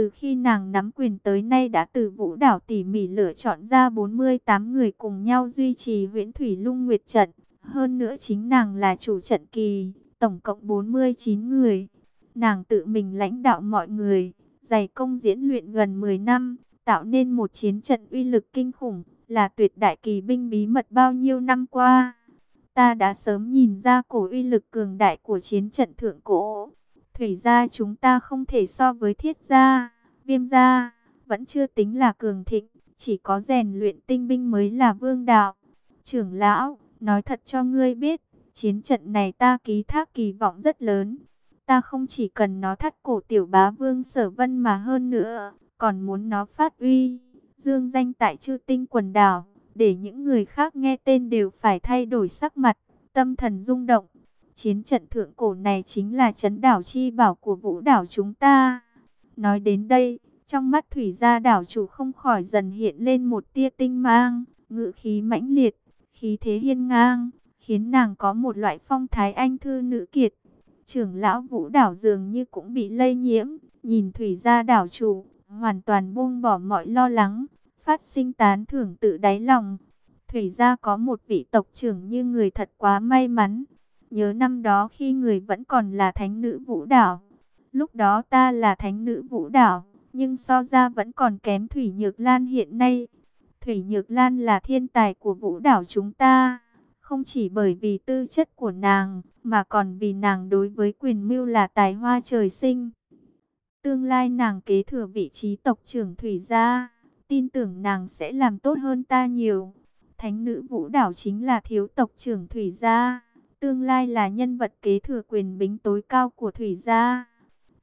Từ khi nàng nắm quyền tới nay đã từ vũ đảo tỉ mỉ lựa chọn ra 48 người cùng nhau duy trì huyễn thủy lung nguyệt trận. Hơn nữa chính nàng là chủ trận kỳ, tổng cộng 49 người. Nàng tự mình lãnh đạo mọi người, dày công diễn luyện gần 10 năm, tạo nên một chiến trận uy lực kinh khủng, là tuyệt đại kỳ binh bí mật bao nhiêu năm qua. Ta đã sớm nhìn ra cổ uy lực cường đại của chiến trận thượng cổ. Thủy gia chúng ta không thể so với thiết gia, viêm gia, vẫn chưa tính là cường thịnh, chỉ có rèn luyện tinh binh mới là vương đạo. Trưởng lão, nói thật cho ngươi biết, chiến trận này ta ký thác kỳ vọng rất lớn. Ta không chỉ cần nó thắt cổ tiểu bá vương sở vân mà hơn nữa, còn muốn nó phát uy, dương danh tại chư tinh quần đảo, để những người khác nghe tên đều phải thay đổi sắc mặt, tâm thần rung động. Chiến trận thượng cổ này chính là chấn đảo chi bảo của vũ đảo chúng ta. Nói đến đây, trong mắt thủy gia đảo chủ không khỏi dần hiện lên một tia tinh mang, ngự khí mãnh liệt, khí thế hiên ngang, khiến nàng có một loại phong thái anh thư nữ kiệt. Trưởng lão vũ đảo dường như cũng bị lây nhiễm, nhìn thủy gia đảo chủ, hoàn toàn buông bỏ mọi lo lắng, phát sinh tán thưởng tự đáy lòng. Thủy gia có một vị tộc trưởng như người thật quá may mắn. Nhớ năm đó khi người vẫn còn là thánh nữ vũ đảo. Lúc đó ta là thánh nữ vũ đảo, nhưng so ra vẫn còn kém Thủy Nhược Lan hiện nay. Thủy Nhược Lan là thiên tài của vũ đảo chúng ta. Không chỉ bởi vì tư chất của nàng, mà còn vì nàng đối với quyền mưu là tài hoa trời sinh. Tương lai nàng kế thừa vị trí tộc trưởng Thủy gia, tin tưởng nàng sẽ làm tốt hơn ta nhiều. Thánh nữ vũ đảo chính là thiếu tộc trưởng Thủy gia, tương lai là nhân vật kế thừa quyền bính tối cao của Thủy gia.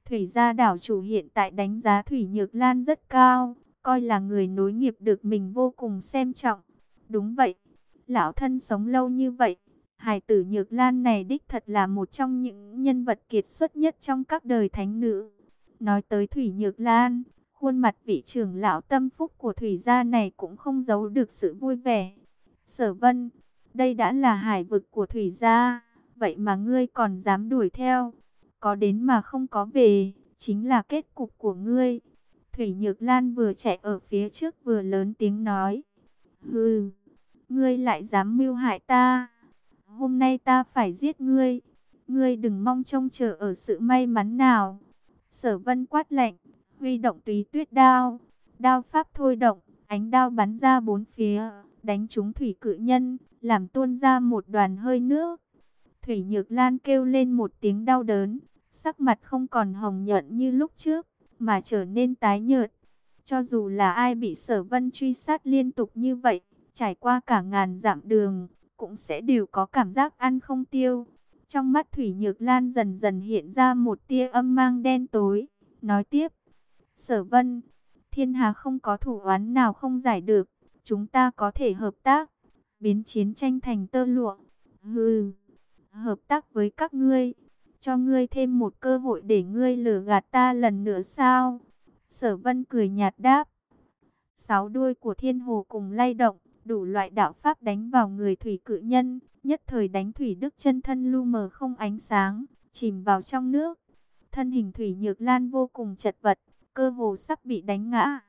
Thủy gia đảo chủ hiện tại đánh giá Thủy Nhược Lan rất cao, coi là người nối nghiệp được mình vô cùng xem trọng. Đúng vậy, lão thân sống lâu như vậy, hài tử Nhược Lan này đích thật là một trong những nhân vật kiệt xuất nhất trong các đời thánh nữ. Nói tới Thủy Nhược Lan, khuôn mặt vị trưởng lão tâm phúc của Thủy gia này cũng không giấu được sự vui vẻ. Sở Vân, đây đã là hải vực của Thủy gia, vậy mà ngươi còn dám đuổi theo, có đến mà không có về, chính là kết cục của ngươi. Thủy Nhược Lan vừa chạy ở phía trước vừa lớn tiếng nói, hừ, ngươi lại dám mưu hại ta, hôm nay ta phải giết ngươi, ngươi đừng mong trông chờ ở sự may mắn nào. Sở vân quát lạnh, huy động túy tuyết đao, đao pháp thôi động, ánh đao bắn ra bốn phía, đánh trúng thủy cự nhân, làm tuôn ra một đoàn hơi nước. Thủy Nhược Lan kêu lên một tiếng đau đớn, sắc mặt không còn hồng nhuận như lúc trước, mà trở nên tái nhợt. Cho dù là ai bị sở vân truy sát liên tục như vậy, trải qua cả ngàn dặm đường, cũng sẽ đều có cảm giác ăn không tiêu. Trong mắt Thủy Nhược Lan dần dần hiện ra một tia âm mang đen tối. Nói tiếp, Sở Vân, thiên hà không có thủ oán nào không giải được. Chúng ta có thể hợp tác, biến chiến tranh thành tơ lụa. Hừ, hợp tác với các ngươi, cho ngươi thêm một cơ hội để ngươi lừa gạt ta lần nữa sao? Sở Vân cười nhạt đáp. Sáu đuôi của thiên hồ cùng lay động, đủ loại đạo pháp đánh vào người thủy cự nhân, nhất thời đánh thủy đức chân thân lu mờ không ánh sáng, chìm vào trong nước. Thân hình thủy nhược lan vô cùng chật vật, cơ hồ sắp bị đánh ngã.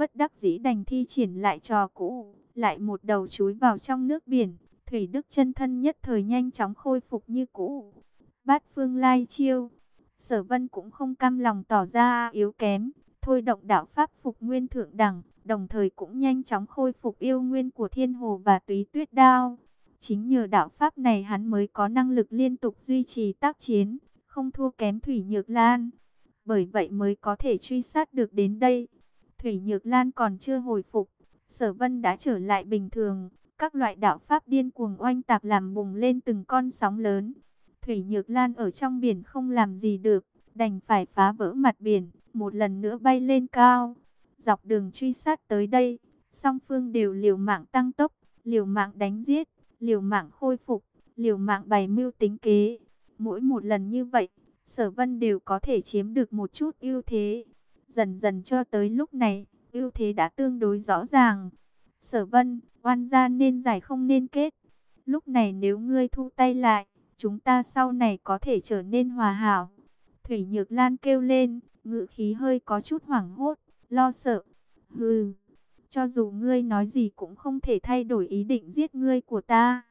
Bất đắc dĩ đành thi triển lại trò cũ, lại một đầu chúi vào trong nước biển. Thủy đức chân thân nhất thời nhanh chóng khôi phục như cũ. Bát phương lai chiêu, sở vân cũng không cam lòng tỏ ra yếu kém, thôi động đạo pháp phục nguyên thượng đẳng, đồng thời cũng nhanh chóng khôi phục yêu nguyên của thiên hồ và túy tuyết đao. Chính nhờ đạo pháp này hắn mới có năng lực liên tục duy trì tác chiến, không thua kém Thủy Nhược Lan. Bởi vậy mới có thể truy sát được đến đây. Thủy Nhược Lan còn chưa hồi phục, Sở Vân đã trở lại bình thường. Các loại đạo pháp điên cuồng oanh tạc làm bùng lên từng con sóng lớn. Thủy Nhược Lan ở trong biển không làm gì được, đành phải phá vỡ mặt biển, một lần nữa bay lên cao. Dọc đường truy sát tới đây, song phương đều liều mạng tăng tốc, liều mạng đánh giết, liều mạng khôi phục, liều mạng bày mưu tính kế. Mỗi một lần như vậy, sở vân đều có thể chiếm được một chút ưu thế. Dần dần cho tới lúc này, ưu thế đã tương đối rõ ràng. Sở vân, oan gia nên giải không nên kết. Lúc này nếu ngươi thu tay lại, chúng ta sau này có thể trở nên hòa hảo. Thủy Nhược Lan kêu lên, ngữ khí hơi có chút hoảng hốt, lo sợ. Hừ, cho dù ngươi nói gì cũng không thể thay đổi ý định giết ngươi của ta.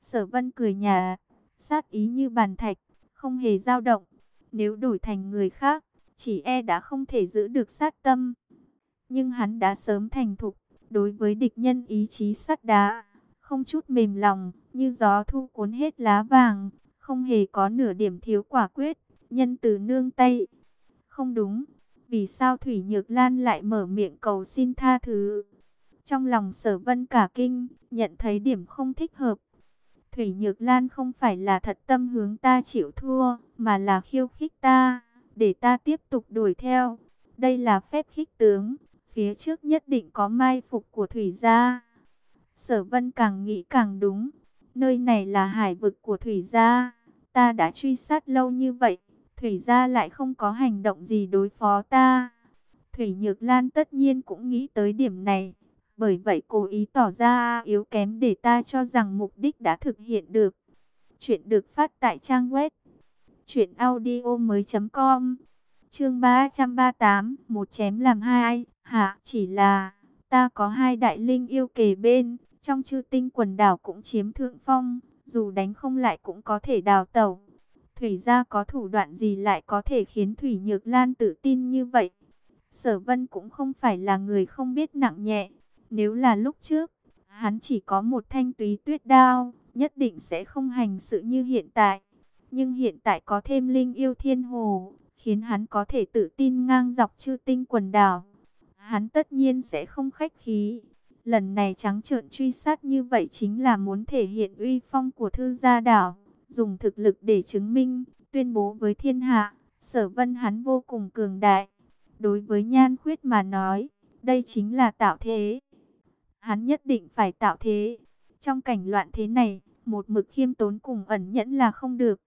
Sở vân cười nhà, sát ý như bàn thạch, không hề dao động. Nếu đổi thành người khác, chỉ e đã không thể giữ được sát tâm. Nhưng hắn đã sớm thành thục, đối với địch nhân ý chí sắt đá, không chút mềm lòng, như gió thu cuốn hết lá vàng, không hề có nửa điểm thiếu quả quyết, nhân từ nương tay. Không đúng, vì sao Thủy Nhược Lan lại mở miệng cầu xin tha thứ? Trong lòng sở vân cả kinh, nhận thấy điểm không thích hợp. Thủy Nhược Lan không phải là thật tâm hướng ta chịu thua, mà là khiêu khích ta, để ta tiếp tục đuổi theo. Đây là phép khích tướng, phía trước nhất định có mai phục của Thủy gia. Sở vân càng nghĩ càng đúng, nơi này là hải vực của Thủy gia, ta đã truy sát lâu như vậy, Thủy gia lại không có hành động gì đối phó ta. Thủy Nhược Lan tất nhiên cũng nghĩ tới điểm này, bởi vậy cố ý tỏ ra yếu kém để ta cho rằng mục đích đã thực hiện được. Chuyện được phát tại trang web truyệnaudiomoi.com. Chương 338, một chém làm hai, hả, chỉ là ta có hai đại linh yêu kề bên, trong chư tinh quần đảo cũng chiếm thượng phong, dù đánh không lại cũng có thể đào tẩu. Thủy gia có thủ đoạn gì lại có thể khiến Thủy Nhược Lan tự tin như vậy? Sở Vân cũng không phải là người không biết nặng nhẹ. Nếu là lúc trước, hắn chỉ có một thanh túy tuyết đao, nhất định sẽ không hành sự như hiện tại. Nhưng hiện tại có thêm linh yêu thiên hồ, khiến hắn có thể tự tin ngang dọc chư tinh quần đảo. Hắn tất nhiên sẽ không khách khí. Lần này trắng trợn truy sát như vậy chính là muốn thể hiện uy phong của thư gia đảo dùng thực lực để chứng minh, tuyên bố với thiên hạ, sở vân hắn vô cùng cường đại. Đối với nhan khuyết mà nói, đây chính là tạo thế. Hắn nhất định phải tạo thế. Trong cảnh loạn thế này, một mực khiêm tốn cùng ẩn nhẫn là không được.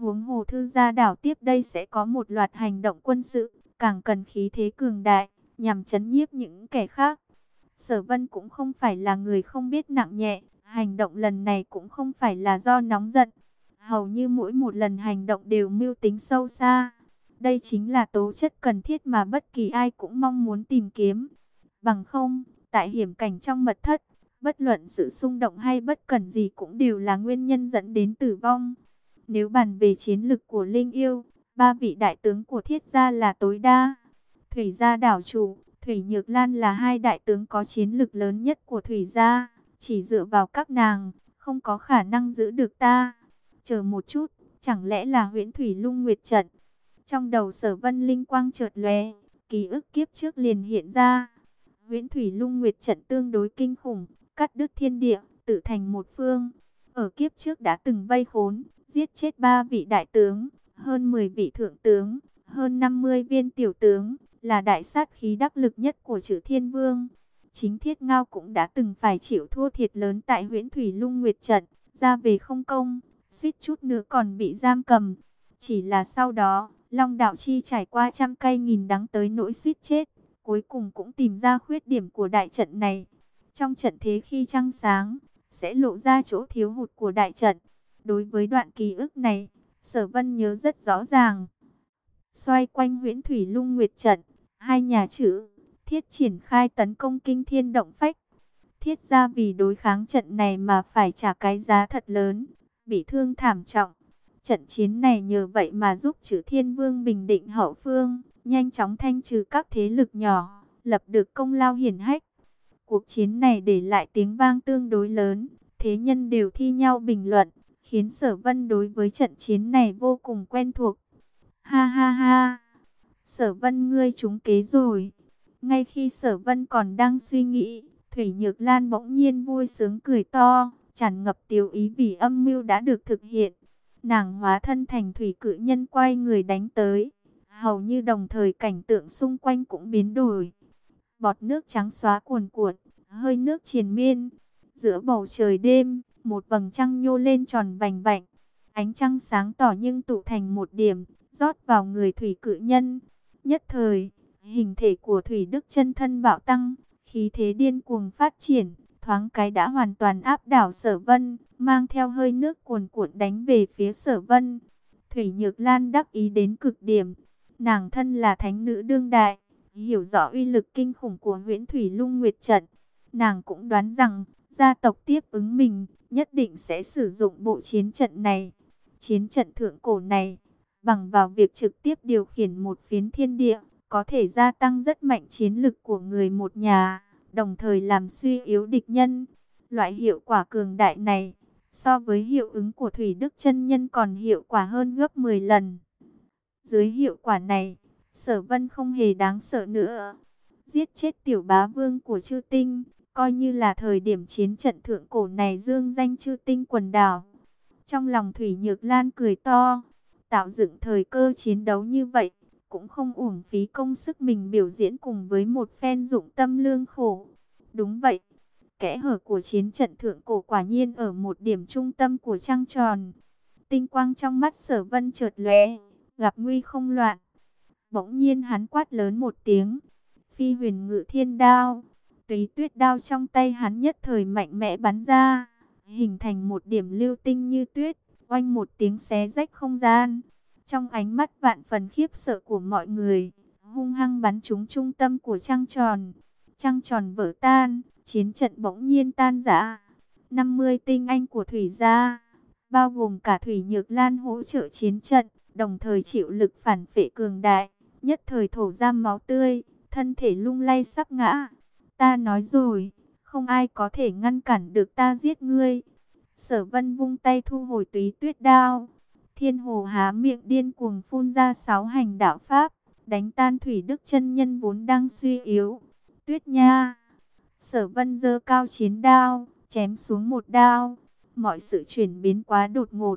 Huống hồ thư gia đảo tiếp đây sẽ có một loạt hành động quân sự, càng cần khí thế cường đại, nhằm chấn nhiếp những kẻ khác. Sở vân cũng không phải là người không biết nặng nhẹ, hành động lần này cũng không phải là do nóng giận, Hầu như mỗi một lần hành động đều mưu tính sâu xa. Đây chính là tố chất cần thiết mà bất kỳ ai cũng mong muốn tìm kiếm. Bằng không, tại hiểm cảnh trong mật thất, bất luận sự xung động hay bất cần gì cũng đều là nguyên nhân dẫn đến tử vong. Nếu bàn về chiến lực của Linh Yêu, ba vị đại tướng của Thiết Gia là tối đa. Thủy Gia đảo chủ, Thủy Nhược Lan là hai đại tướng có chiến lực lớn nhất của Thủy Gia. Chỉ dựa vào các nàng, không có khả năng giữ được ta. Chờ một chút, chẳng lẽ là huyễn thủy lung nguyệt trận? Trong đầu sở vân linh quang chợt lóe, ký ức kiếp trước liền hiện ra. Huyễn thủy lung nguyệt trận tương đối kinh khủng, cắt đứt thiên địa, tự thành một phương. Ở kiếp trước đã từng vây khốn, giết chết ba vị đại tướng, hơn 10 vị thượng tướng, hơn 50 viên tiểu tướng, là đại sát khí đắc lực nhất của chữ thiên vương. Chính thiết ngao cũng đã từng phải chịu thua thiệt lớn tại huyễn thủy lung nguyệt trận, ra về không công suýt chút nữa còn bị giam cầm. Chỉ là sau đó, Long Đạo Chi trải qua trăm cây nghìn đắng tới nỗi suýt chết, cuối cùng cũng tìm ra khuyết điểm của đại trận này. Trong trận thế khi trăng sáng, sẽ lộ ra chỗ thiếu hụt của đại trận. Đối với đoạn ký ức này, Sở Vân nhớ rất rõ ràng. Xoay quanh huyễn thủy lung nguyệt trận, hai nhà chữ, thiết triển khai tấn công kinh thiên động phách. Thiết ra vì đối kháng trận này mà phải trả cái giá thật lớn, bị thương thảm trọng. Trận chiến này nhờ vậy mà giúp chữ thiên vương bình định hậu phương, nhanh chóng thanh trừ các thế lực nhỏ, lập được công lao hiển hách. Cuộc chiến này để lại tiếng vang tương đối lớn, thế nhân đều thi nhau bình luận, khiến sở vân đối với trận chiến này vô cùng quen thuộc. Ha ha ha, sở vân ngươi trúng kế rồi. Ngay khi sở vân còn đang suy nghĩ, Thủy Nhược Lan bỗng nhiên vui sướng cười to tràn ngập tiêu ý vì âm mưu đã được thực hiện. Nàng hóa thân thành thủy cự nhân quay người đánh tới. Hầu như đồng thời cảnh tượng xung quanh cũng biến đổi. Bọt nước trắng xóa cuồn cuộn, hơi nước triền miên. Giữa bầu trời đêm, một vầng trăng nhô lên tròn vành vạnh. Ánh trăng sáng tỏ nhưng tụ thành một điểm, rót vào người thủy cự nhân. Nhất thời, hình thể của thủy đức chân thân bạo tăng, khí thế điên cuồng phát triển, thoáng cái đã hoàn toàn áp đảo sở vân, mang theo hơi nước cuồn cuộn đánh về phía sở vân. Thủy Nhược Lan đắc ý đến cực điểm, Nàng thân là thánh nữ đương đại, hiểu rõ uy lực kinh khủng của huyễn thủy lung nguyệt trận. Nàng cũng đoán rằng, gia tộc tiếp ứng mình, nhất định sẽ sử dụng bộ chiến trận này. Chiến trận thượng cổ này, bằng vào việc trực tiếp điều khiển một phiến thiên địa, có thể gia tăng rất mạnh chiến lực của người một nhà, đồng thời làm suy yếu địch nhân. Loại hiệu quả cường đại này, so với hiệu ứng của Thủy Đức chân Nhân còn hiệu quả hơn gấp 10 lần. Dưới hiệu quả này, sở vân không hề đáng sợ nữa. Giết chết tiểu bá vương của chư tinh, coi như là thời điểm chiến trận thượng cổ này dương danh chư tinh quần đảo. Trong lòng Thủy Nhược Lan cười to, tạo dựng thời cơ chiến đấu như vậy, cũng không uổng phí công sức mình biểu diễn cùng với một phen dụng tâm lương khổ. Đúng vậy, kẽ hở của chiến trận thượng cổ quả nhiên ở một điểm trung tâm của trăng tròn. Tinh quang trong mắt sở vân chợt lóe, gặp nguy không loạn. Bỗng nhiên hắn quát lớn một tiếng, phi huyền ngự thiên đao, tùy tuyết đao trong tay hắn nhất thời mạnh mẽ bắn ra, hình thành một điểm lưu tinh như tuyết, oanh một tiếng xé rách không gian. Trong ánh mắt vạn phần khiếp sợ của mọi người, hung hăng bắn trúng trung tâm của trăng tròn. Trăng tròn vỡ tan, chiến trận bỗng nhiên tan rã. 50 tinh anh của Thủy gia, bao gồm cả Thủy Nhược Lan hỗ trợ chiến trận, đồng thời chịu lực phản phệ cường đại, nhất thời thổ ra máu tươi, thân thể lung lay sắp ngã. Ta nói rồi, không ai có thể ngăn cản được ta giết ngươi. Sở vân vung tay thu hồi túy tuyết đao. Thiên hồ há miệng điên cuồng phun ra sáu hành đạo pháp, đánh tan thủy đức chân nhân vốn đang suy yếu. Tuyết nha! Sở vân dơ cao chiến đao, chém xuống một đao. Mọi sự chuyển biến quá đột ngột.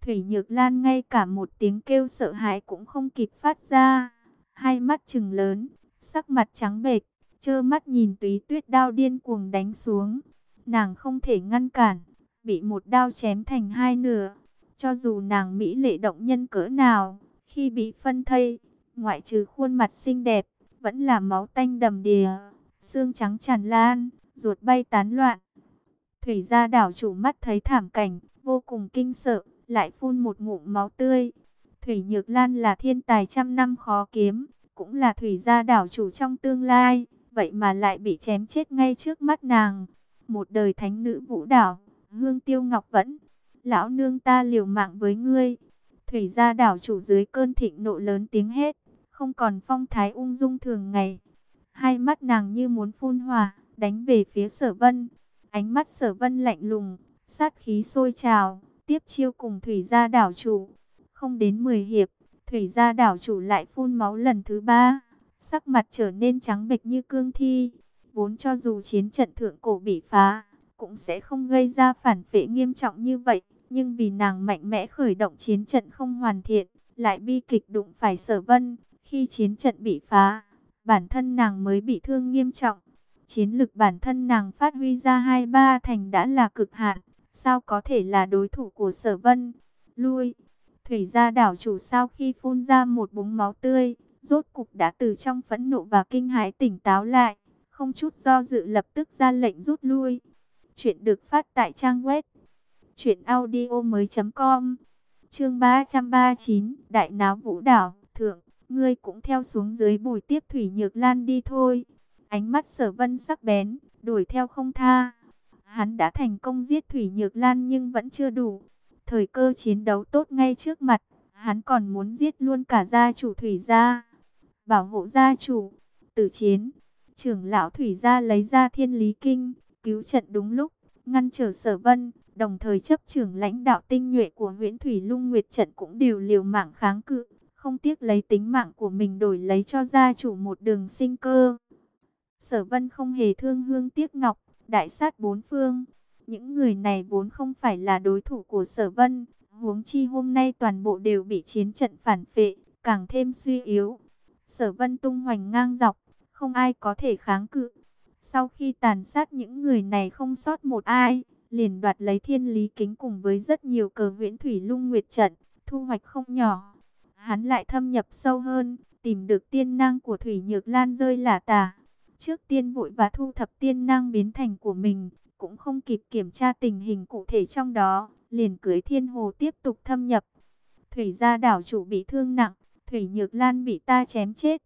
Thủy Nhược Lan ngay cả một tiếng kêu sợ hãi cũng không kịp phát ra. Hai mắt trừng lớn, sắc mặt trắng bệch, trơ mắt nhìn túy tuyết đao điên cuồng đánh xuống. Nàng không thể ngăn cản, bị một đao chém thành hai nửa. Cho dù nàng mỹ lệ động nhân cỡ nào, khi bị phân thây, ngoại trừ khuôn mặt xinh đẹp, vẫn là máu tanh đầm đìa, xương trắng tràn lan, ruột bay tán loạn. Thủy gia đảo chủ mắt thấy thảm cảnh, vô cùng kinh sợ, lại phun một ngụm máu tươi. Thủy Nhược Lan là thiên tài trăm năm khó kiếm, cũng là thủy gia đảo chủ trong tương lai, vậy mà lại bị chém chết ngay trước mắt nàng. Một đời thánh nữ vũ đảo, hương tiêu ngọc vẫn, lão nương ta liều mạng với ngươi. Thủy gia đảo chủ dưới cơn thịnh nộ lớn tiếng hết, không còn phong thái ung dung thường ngày. Hai mắt nàng như muốn phun hòa, đánh về phía sở vân. Ánh mắt sở vân lạnh lùng, sát khí sôi trào, tiếp chiêu cùng thủy gia đảo chủ. Không đến 10 hiệp, thủy gia đảo chủ lại phun máu lần thứ ba. Sắc mặt trở nên trắng bệch như cương thi. Vốn cho dù chiến trận thượng cổ bị phá, cũng sẽ không gây ra phản phệ nghiêm trọng như vậy. Nhưng vì nàng mạnh mẽ khởi động chiến trận không hoàn thiện, lại bi kịch đụng phải sở vân. Khi chiến trận bị phá, bản thân nàng mới bị thương nghiêm trọng. Chiến lực bản thân nàng phát huy ra hai ba thành đã là cực hạn. Sao có thể là đối thủ của sở vân? Lui! Thủy gia đảo chủ sau khi phun ra một búng máu tươi, rốt cục đã từ trong phẫn nộ và kinh hãi tỉnh táo lại. Không chút do dự lập tức ra lệnh rút lui. Chuyện được phát tại trang web truyệnaudiomoi.com. Chương 339 Đại náo vũ đảo Thượng Ngươi cũng theo xuống dưới bồi tiếp Thủy Nhược Lan đi thôi Ánh mắt sở vân sắc bén Đuổi theo không tha Hắn đã thành công giết Thủy Nhược Lan nhưng vẫn chưa đủ Thời cơ chiến đấu tốt ngay trước mặt Hắn còn muốn giết luôn cả gia chủ Thủy gia Bảo hộ gia chủ Tử chiến Trưởng lão Thủy gia lấy ra thiên lý kinh Cứu trận đúng lúc ngăn trở sở vân, đồng thời chấp trưởng lãnh đạo tinh nhuệ của huyễn Thủy Lung Nguyệt Trận cũng đều liều mạng kháng cự, không tiếc lấy tính mạng của mình đổi lấy cho gia chủ một đường sinh cơ. Sở vân không hề thương hương tiếc ngọc, đại sát bốn phương. Những người này vốn không phải là đối thủ của sở vân, huống chi hôm nay toàn bộ đều bị chiến trận phản phệ, càng thêm suy yếu. Sở vân tung hoành ngang dọc, không ai có thể kháng cự. Sau khi tàn sát những người này không sót một ai, liền đoạt lấy thiên lý kính cùng với rất nhiều cờ huyễn thủy lung nguyệt trận, thu hoạch không nhỏ. Hắn lại thâm nhập sâu hơn, tìm được tiên năng của Thủy Nhược Lan rơi lả tà. Trước tiên vội và thu thập tiên năng biến thành của mình, cũng không kịp kiểm tra tình hình cụ thể trong đó, liền cưới thiên hồ tiếp tục thâm nhập. Thủy gia đảo chủ bị thương nặng, Thủy Nhược Lan bị ta chém chết.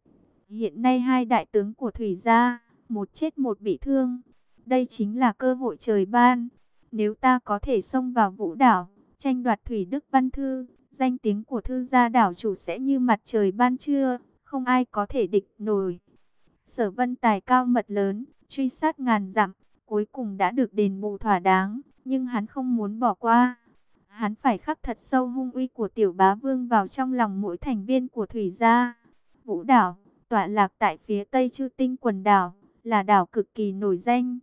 Hiện nay hai đại tướng của Thủy gia, một chết một bị thương. Đây chính là cơ hội trời ban. Nếu ta có thể xông vào vũ đảo, tranh đoạt Thủy Đức Văn Thư, danh tiếng của thư gia đảo chủ sẽ như mặt trời ban trưa, không ai có thể địch nổi. Sở vân tài cao mật lớn, truy sát ngàn dặm, cuối cùng đã được đền bù thỏa đáng, nhưng hắn không muốn bỏ qua. Hắn phải khắc thật sâu hung uy của tiểu bá vương vào trong lòng mỗi thành viên của thủy gia. Vũ đảo, tọa lạc tại phía tây chư tinh quần đảo, là đảo cực kỳ nổi danh.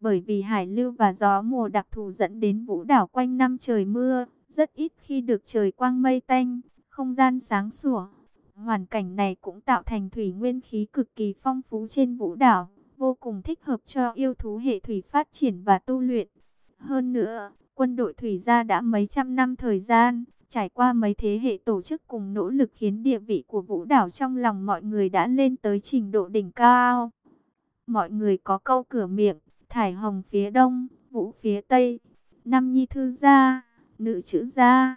Bởi vì hải lưu và gió mùa đặc thù dẫn đến vũ đảo quanh năm trời mưa, rất ít khi được trời quang mây tanh, không gian sáng sủa. Hoàn cảnh này cũng tạo thành thủy nguyên khí cực kỳ phong phú trên vũ đảo, vô cùng thích hợp cho yêu thú hệ thủy phát triển và tu luyện. Hơn nữa, quân đội thủy gia đã mấy trăm năm thời gian, trải qua mấy thế hệ tổ chức cùng nỗ lực khiến địa vị của vũ đảo trong lòng mọi người đã lên tới trình độ đỉnh cao. Mọi người có câu cửa miệng, thải hồng phía đông, vũ phía tây, năm nhi thư gia, nữ chữ gia.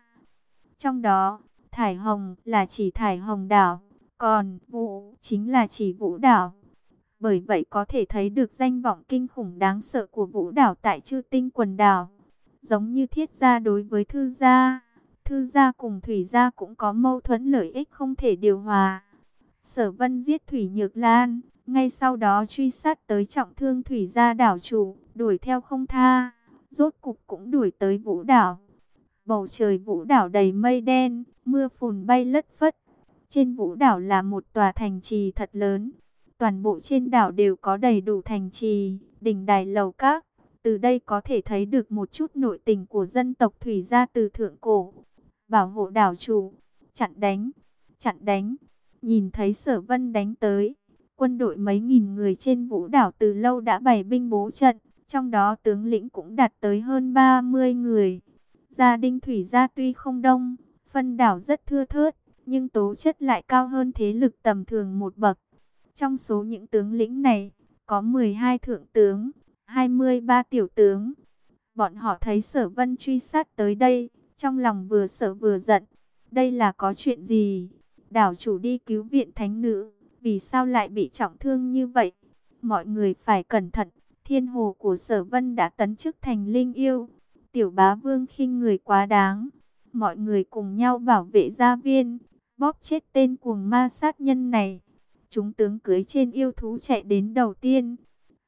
Trong đó, thải hồng là chỉ thải hồng đảo, còn vũ chính là chỉ vũ đảo. Bởi vậy có thể thấy được danh vọng kinh khủng đáng sợ của vũ đảo tại chư tinh quần đảo. Giống như thiết gia đối với thư gia, thư gia cùng thủy gia cũng có mâu thuẫn lợi ích không thể điều hòa. Sở vân giết Thủy Nhược Lan, ngay sau đó truy sát tới trọng thương Thủy gia đảo chủ, đuổi theo không tha, rốt cục cũng đuổi tới vũ đảo. Bầu trời vũ đảo đầy mây đen, mưa phùn bay lất phất. Trên vũ đảo là một tòa thành trì thật lớn. Toàn bộ trên đảo đều có đầy đủ thành trì, đỉnh đài lầu các. Từ đây có thể thấy được một chút nội tình của dân tộc Thủy gia từ thượng cổ. Bảo hộ đảo chủ, chặn đánh, chặn đánh. Nhìn thấy sở vân đánh tới, quân đội mấy nghìn người trên vũ đảo từ lâu đã bày binh bố trận. Trong đó tướng lĩnh cũng đạt tới hơn 30 người. Gia đình Thủy gia tuy không đông, phân đảo rất thưa thớt, nhưng tố chất lại cao hơn thế lực tầm thường một bậc. Trong số những tướng lĩnh này, có 12 thượng tướng, 23 tiểu tướng. Bọn họ thấy sở vân truy sát tới đây, trong lòng vừa sợ vừa giận. Đây là có chuyện gì? Đảo chủ đi cứu viện thánh nữ, vì sao lại bị trọng thương như vậy? Mọi người phải cẩn thận, thiên hồ của sở vân đã tấn chức thành linh yêu. Tiểu bá vương khinh người quá đáng. Mọi người cùng nhau bảo vệ gia viên, bóp chết tên cuồng ma sát nhân này. Chúng tướng cưới trên yêu thú chạy đến đầu tiên.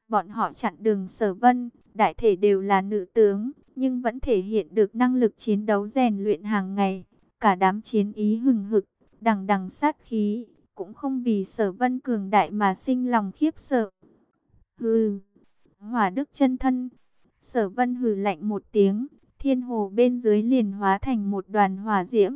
Bọn họ chặn đường sở vân, đại thể đều là nữ tướng, nhưng vẫn thể hiện được năng lực chiến đấu rèn luyện hàng ngày. Cả đám chiến ý hừng hực, đằng đằng sát khí, cũng không vì sở vân cường đại mà sinh lòng khiếp sợ. Hừ, hỏa đức chân thân, sở vân hừ lạnh một tiếng, thiên hồ bên dưới liền hóa thành một đoàn hỏa diễm,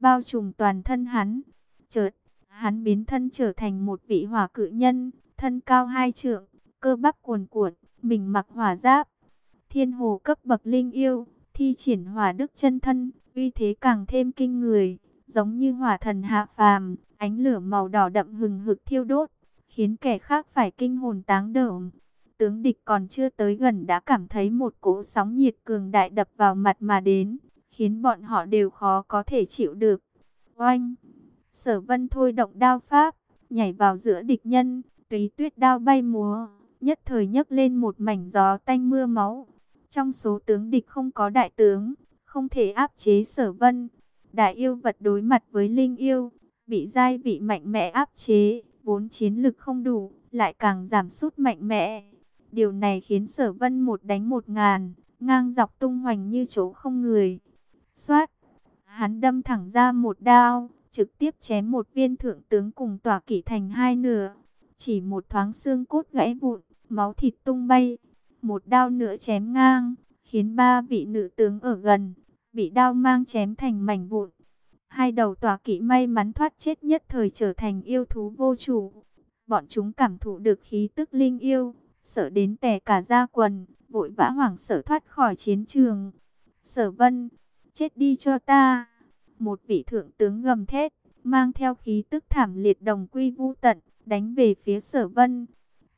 bao trùm toàn thân hắn. Chợt, hắn biến thân trở thành một vị hỏa cự nhân, thân cao hai trượng, cơ bắp cuồn cuộn, mình mặc hỏa giáp. Thiên hồ cấp bậc linh yêu, thi triển hỏa đức chân thân, uy thế càng thêm kinh người, giống như hỏa thần hạ phàm, ánh lửa màu đỏ đậm hừng hực thiêu đốt, khiến kẻ khác phải kinh hồn táng đởm. Tướng địch còn chưa tới gần đã cảm thấy một cỗ sóng nhiệt cường đại đập vào mặt mà đến, khiến bọn họ đều khó có thể chịu được. Oanh! Sở vân thôi động đao pháp, nhảy vào giữa địch nhân, túy tuyết đao bay múa, nhất thời nhấc lên một mảnh gió tanh mưa máu. Trong số tướng địch không có đại tướng, không thể áp chế sở vân. Đại yêu vật đối mặt với linh yêu, bị giai vị mạnh mẽ áp chế, vốn chiến lực không đủ, lại càng giảm sút mạnh mẽ. Điều này khiến sở vân một đánh một ngàn, ngang dọc tung hoành như chỗ không người. Xoát, hắn đâm thẳng ra một đao, trực tiếp chém một viên thượng tướng cùng tỏa kỷ thành hai nửa. Chỉ một thoáng xương cốt gãy vụn, máu thịt tung bay. Một đao nữa chém ngang, khiến ba vị nữ tướng ở gần, bị đao mang chém thành mảnh vụn. Hai đầu tỏa kỵ may mắn thoát chết nhất thời trở thành yêu thú vô chủ. Bọn chúng cảm thụ được khí tức linh yêu, sợ đến tè cả da quần, vội vã hoảng sợ thoát khỏi chiến trường. Sở vân, chết đi cho ta. Một vị thượng tướng gầm thét, mang theo khí tức thảm liệt đồng quy vu tận, đánh về phía sở vân.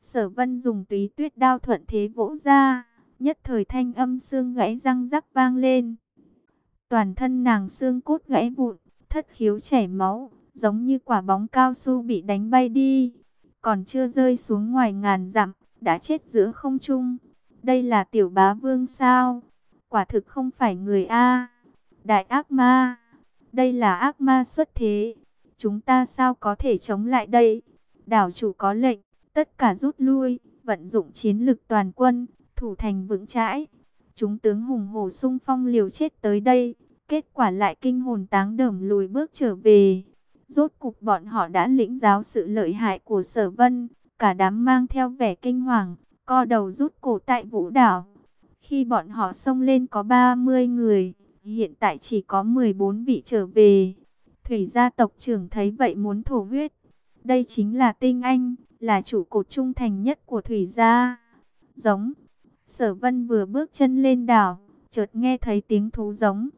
Sở vân dùng túy tuyết đao thuận thế vỗ ra, nhất thời thanh âm xương gãy răng rắc vang lên. Toàn thân nàng xương cốt gãy vụn, thất khiếu chảy máu, giống như quả bóng cao su bị đánh bay đi, còn chưa rơi xuống ngoài ngàn dặm, đã chết giữa không trung. Đây là tiểu bá vương sao? Quả thực không phải người A. Đại ác ma. Đây là ác ma xuất thế. Chúng ta sao có thể chống lại đây? Đảo chủ có lệnh, tất cả rút lui, vận dụng chiến lực toàn quân, thủ thành vững chãi. Chúng tướng hùng hổ sung phong liều chết tới đây, kết quả lại kinh hồn táng đởm lùi bước trở về. Rốt cục bọn họ đã lĩnh giáo sự lợi hại của sở vân, cả đám mang theo vẻ kinh hoàng, co đầu rút cổ tại vũ đảo. Khi bọn họ xông lên có 30 người, hiện tại chỉ có 14 vị trở về. Thủy gia tộc trưởng thấy vậy muốn thổ huyết. Đây chính là tinh anh, là chủ cột trung thành nhất của Thủy gia. Giống, sở vân vừa bước chân lên đảo, chợt nghe thấy tiếng thú giống.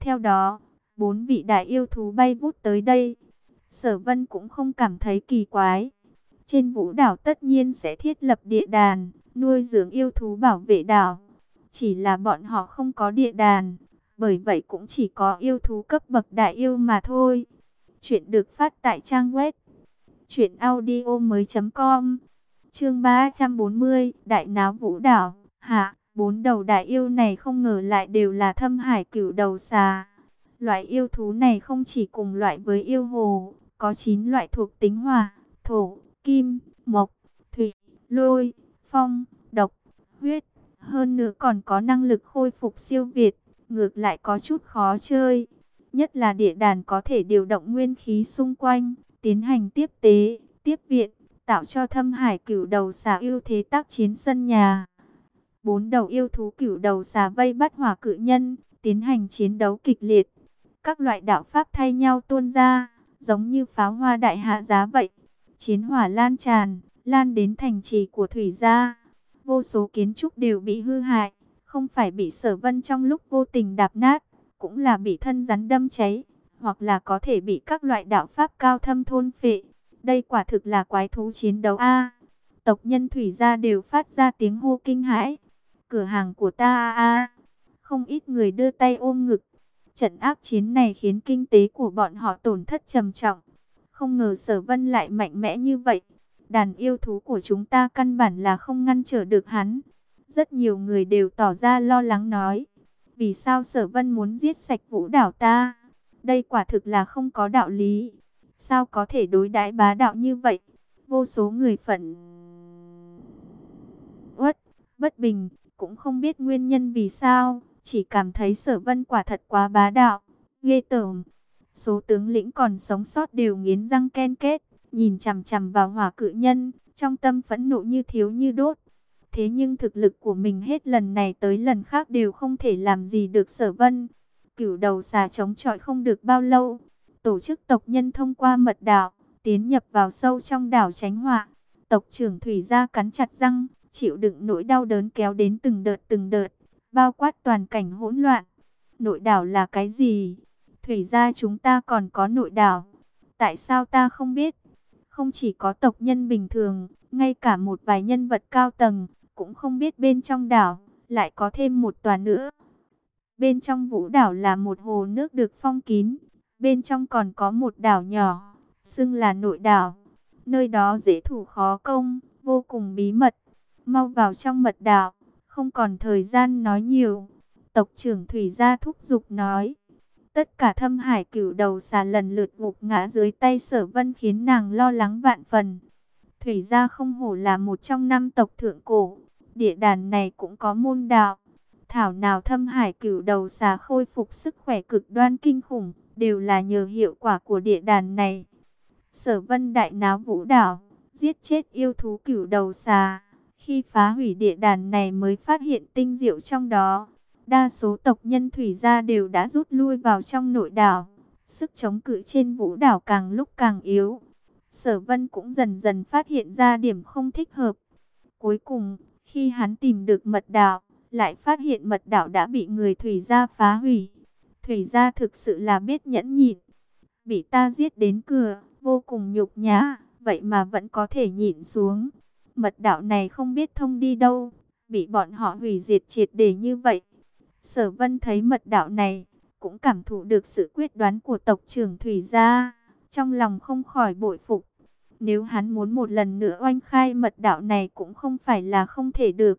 Theo đó, bốn vị đại yêu thú bay vút tới đây. Sở vân cũng không cảm thấy kỳ quái. Trên vũ đảo tất nhiên sẽ thiết lập địa đàn, nuôi dưỡng yêu thú bảo vệ đảo. Chỉ là bọn họ không có địa đàn, bởi vậy cũng chỉ có yêu thú cấp bậc đại yêu mà thôi. Chuyện được phát tại trang web truyệnaudiomoi.com. Chương 340, Đại náo Vũ đảo. Hạ, bốn đầu đại yêu này không ngờ lại đều là Thâm Hải Cửu đầu xà. Loại yêu thú này không chỉ cùng loại với yêu hồ, có 9 loại thuộc tính hỏa, thổ, kim, mộc, thủy, lôi, phong, độc, huyết. Hơn nữa còn có năng lực khôi phục siêu việt, ngược lại có chút khó chơi. Nhất là địa đàn có thể điều động nguyên khí xung quanh, tiến hành tiếp tế, tiếp viện, tạo cho thâm hải cửu đầu xà ưu thế tác chiến sân nhà. Bốn đầu yêu thú cửu đầu xà vây bắt hỏa cự nhân, tiến hành chiến đấu kịch liệt. Các loại đạo pháp thay nhau tuôn ra, giống như pháo hoa đại hạ giá vậy. Chiến hỏa lan tràn, lan đến thành trì của thủy gia. Vô số kiến trúc đều bị hư hại, không phải bị sở vân trong lúc vô tình đạp nát, cũng là bị thân rắn đâm cháy, hoặc là có thể bị các loại đạo pháp cao thâm thôn phệ. Đây quả thực là quái thú chiến đấu a. tộc nhân thủy gia đều phát ra tiếng hô kinh hãi. Cửa hàng của ta a a. Không ít người đưa tay ôm ngực. Trận ác chiến này khiến kinh tế của bọn họ tổn thất trầm trọng. Không ngờ sở vân lại mạnh mẽ như vậy. Đàn yêu thú của chúng ta căn bản là không ngăn trở được hắn. Rất nhiều người đều tỏ ra lo lắng nói. Vì sao sở vân muốn giết sạch vũ đảo ta? Đây quả thực là không có đạo lý. Sao có thể đối đãi bá đạo như vậy? Vô số người phận uất, bất bình, cũng không biết nguyên nhân vì sao, chỉ cảm thấy sở vân quả thật quá bá đạo, ghê tởm. Số tướng lĩnh còn sống sót đều nghiến răng ken kết, nhìn chằm chằm vào hỏa cự nhân, trong tâm phẫn nộ như thiếu như đốt. Thế nhưng thực lực của mình hết lần này tới lần khác đều không thể làm gì được sở vân. Cửu đầu xà chống chọi không được bao lâu. Tổ chức tộc nhân thông qua mật đảo, tiến nhập vào sâu trong đảo tránh họa. Tộc trưởng Thủy gia cắn chặt răng, chịu đựng nỗi đau đớn kéo đến từng đợt từng đợt, bao quát toàn cảnh hỗn loạn. Nội đảo là cái gì? Thủy gia chúng ta còn có nội đảo. Tại sao ta không biết? Không chỉ có tộc nhân bình thường, ngay cả một vài nhân vật cao tầng, cũng không biết bên trong đảo, lại có thêm một tòa nữa. Bên trong vũ đảo là một hồ nước được phong kín, bên trong còn có một đảo nhỏ, xưng là nội đảo. Nơi đó dễ thủ khó công, vô cùng bí mật. Mau vào trong mật đảo, không còn thời gian nói nhiều. Tộc trưởng Thủy Gia thúc giục nói. Tất cả thâm hải cửu đầu xà lần lượt gục ngã dưới tay sở vân khiến nàng lo lắng vạn phần. Thủy Gia không hổ là một trong năm tộc thượng cổ. Địa đàn này cũng có môn đạo. Thảo nào thâm hải cửu đầu xà khôi phục sức khỏe cực đoan kinh khủng, đều là nhờ hiệu quả của địa đàn này. Sở vân đại náo vũ đảo, giết chết yêu thú cửu đầu xà. Khi phá hủy địa đàn này mới phát hiện tinh diệu trong đó. Đa số tộc nhân thủy gia đều đã rút lui vào trong nội đảo. Sức chống cự trên vũ đảo càng lúc càng yếu. Sở vân cũng dần dần phát hiện ra điểm không thích hợp. Cuối cùng, khi hắn tìm được mật đảo, lại phát hiện mật đảo đã bị người thủy gia phá hủy. Thủy gia thực sự là biết nhẫn nhịn. Bị ta giết đến cửa, vô cùng nhục nhã, vậy mà vẫn có thể nhịn xuống. Mật đảo này không biết thông đi đâu, bị bọn họ hủy diệt triệt để như vậy. Sở vân thấy mật đảo này, cũng cảm thụ được sự quyết đoán của tộc trưởng Thủy gia. trong lòng không khỏi bội phục. Nếu hắn muốn một lần nữa oanh khai mật đạo này cũng không phải là không thể được,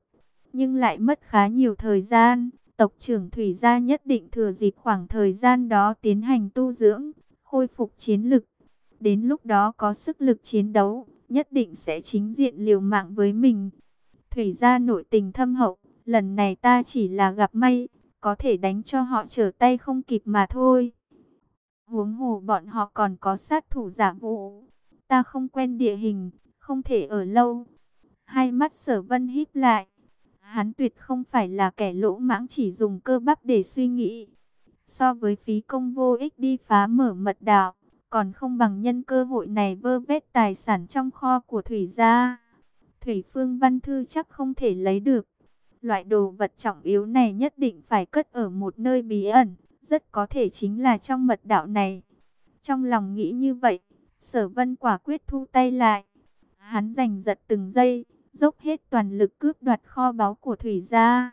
nhưng lại mất khá nhiều thời gian. Tộc trưởng Thủy Gia nhất định thừa dịp khoảng thời gian đó tiến hành tu dưỡng, khôi phục chiến lực. Đến lúc đó có sức lực chiến đấu, nhất định sẽ chính diện liều mạng với mình. Thủy Gia nội tình thâm hậu, lần này ta chỉ là gặp may, có thể đánh cho họ trở tay không kịp mà thôi. Huống hồ bọn họ còn có sát thủ giả vụ. Ta không quen địa hình, không thể ở lâu. Hai mắt sở vân híp lại. Hắn tuyệt không phải là kẻ lỗ mãng chỉ dùng cơ bắp để suy nghĩ. So với phí công vô ích đi phá mở mật đạo, còn không bằng nhân cơ hội này vơ vét tài sản trong kho của Thủy gia. Thủy Phương Văn Thư chắc không thể lấy được. Loại đồ vật trọng yếu này nhất định phải cất ở một nơi bí ẩn, rất có thể chính là trong mật đạo này. Trong lòng nghĩ như vậy, sở vân quả quyết thu tay lại. Hắn giành giật từng giây, dốc hết toàn lực cướp đoạt kho báu của Thủy gia.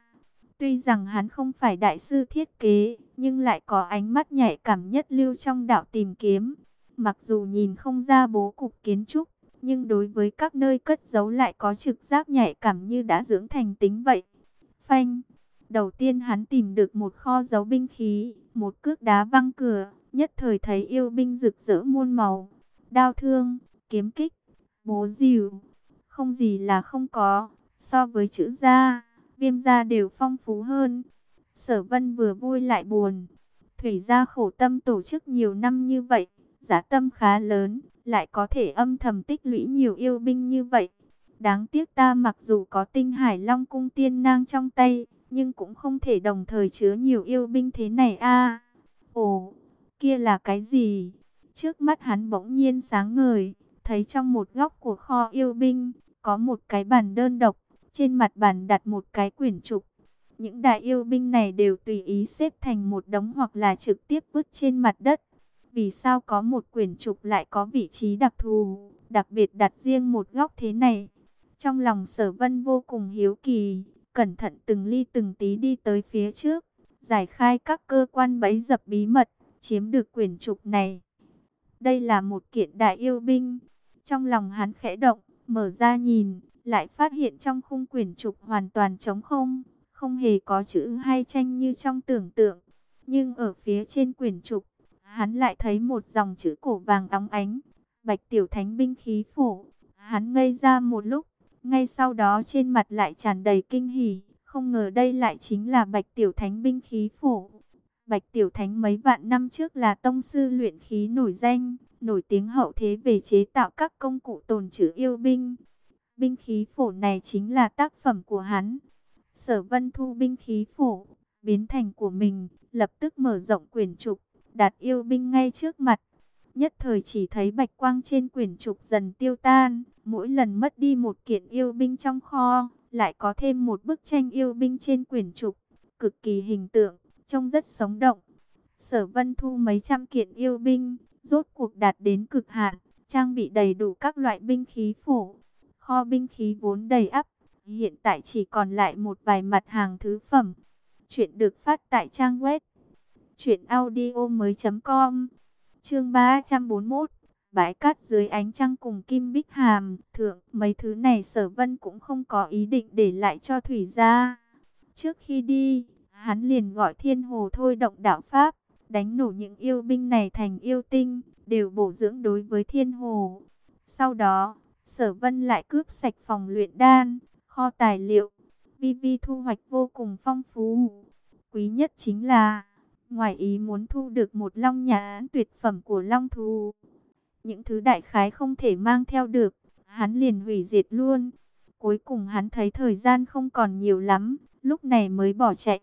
Tuy rằng hắn không phải đại sư thiết kế, nhưng lại có ánh mắt nhạy cảm nhất lưu trong đạo tìm kiếm. Mặc dù nhìn không ra bố cục kiến trúc, nhưng đối với các nơi cất giấu lại có trực giác nhạy cảm như đã dưỡng thành tính vậy. Phanh, đầu tiên hắn tìm được một kho giấu binh khí, một cước đá văng cửa, nhất thời thấy yêu binh rực rỡ muôn màu, đao thương, kiếm kích, bố dìu, không gì là không có, so với chữ gia, viêm gia đều phong phú hơn. Sở vân vừa vui lại buồn, thủy gia khổ tâm tổ chức nhiều năm như vậy, giá tâm khá lớn, lại có thể âm thầm tích lũy nhiều yêu binh như vậy. Đáng tiếc ta mặc dù có tinh hải long cung tiên nang trong tay, nhưng cũng không thể đồng thời chứa nhiều yêu binh thế này a. ồ, kia là cái gì? Trước mắt hắn bỗng nhiên sáng ngời, thấy trong một góc của kho yêu binh, có một cái bàn đơn độc, trên mặt bàn đặt một cái quyển trục. Những đại yêu binh này đều tùy ý xếp thành một đống hoặc là trực tiếp vứt trên mặt đất. Vì sao có một quyển trục lại có vị trí đặc thù, đặc biệt đặt riêng một góc thế này? Trong lòng sở vân vô cùng hiếu kỳ, cẩn thận từng ly từng tí đi tới phía trước, giải khai các cơ quan bẫy dập bí mật, chiếm được quyển trục này. Đây là một kiện đại yêu binh. Trong lòng hắn khẽ động, mở ra nhìn, lại phát hiện trong khung quyển trục hoàn toàn trống không, không hề có chữ hay tranh như trong tưởng tượng. Nhưng ở phía trên quyển trục, hắn lại thấy một dòng chữ cổ vàng óng ánh, Bạch Tiểu Thánh binh khí phổ. Hắn ngây ra một lúc, ngay sau đó trên mặt lại tràn đầy kinh hỉ, không ngờ đây lại chính là Bạch Tiểu Thánh binh khí phổ. Bạch Tiểu Thánh mấy vạn năm trước là tông sư luyện khí nổi danh, nổi tiếng hậu thế về chế tạo các công cụ tồn trữ yêu binh. Binh khí phổ này chính là tác phẩm của hắn. Sở Vân thu binh khí phổ, biến thành của mình, lập tức mở rộng quyển trục, đặt yêu binh ngay trước mặt. Nhất thời chỉ thấy bạch quang trên quyển trục dần tiêu tan, mỗi lần mất đi một kiện yêu binh trong kho, lại có thêm một bức tranh yêu binh trên quyển trục, cực kỳ hình tượng, trông rất sống động. Sở Vân thu mấy trăm kiện yêu binh, rốt cuộc đạt đến cực hạn, trang bị đầy đủ các loại binh khí phổ. Kho binh khí vốn đầy ắp, hiện tại chỉ còn lại một vài mặt hàng thứ phẩm. Chuyện được phát tại trang web truyệnaudiomoi.com. Chương 341. Bãi cát dưới ánh trăng cùng kim bích hàm, thượng, mấy thứ này Sở Vân cũng không có ý định để lại cho Thủy gia. Trước khi đi, hắn liền gọi Thiên Hồ thôi động đạo pháp, đánh nổ những yêu binh này thành yêu tinh, đều bổ dưỡng đối với thiên hồ. Sau đó, sở vân lại cướp sạch phòng luyện đan, kho tài liệu, vi vi thu hoạch vô cùng phong phú. Quý nhất chính là, ngoài ý muốn thu được một long nhãn tuyệt phẩm của long thú. Những thứ đại khái không thể mang theo được, hắn liền hủy diệt luôn. Cuối cùng hắn thấy thời gian không còn nhiều lắm, lúc này mới bỏ chạy.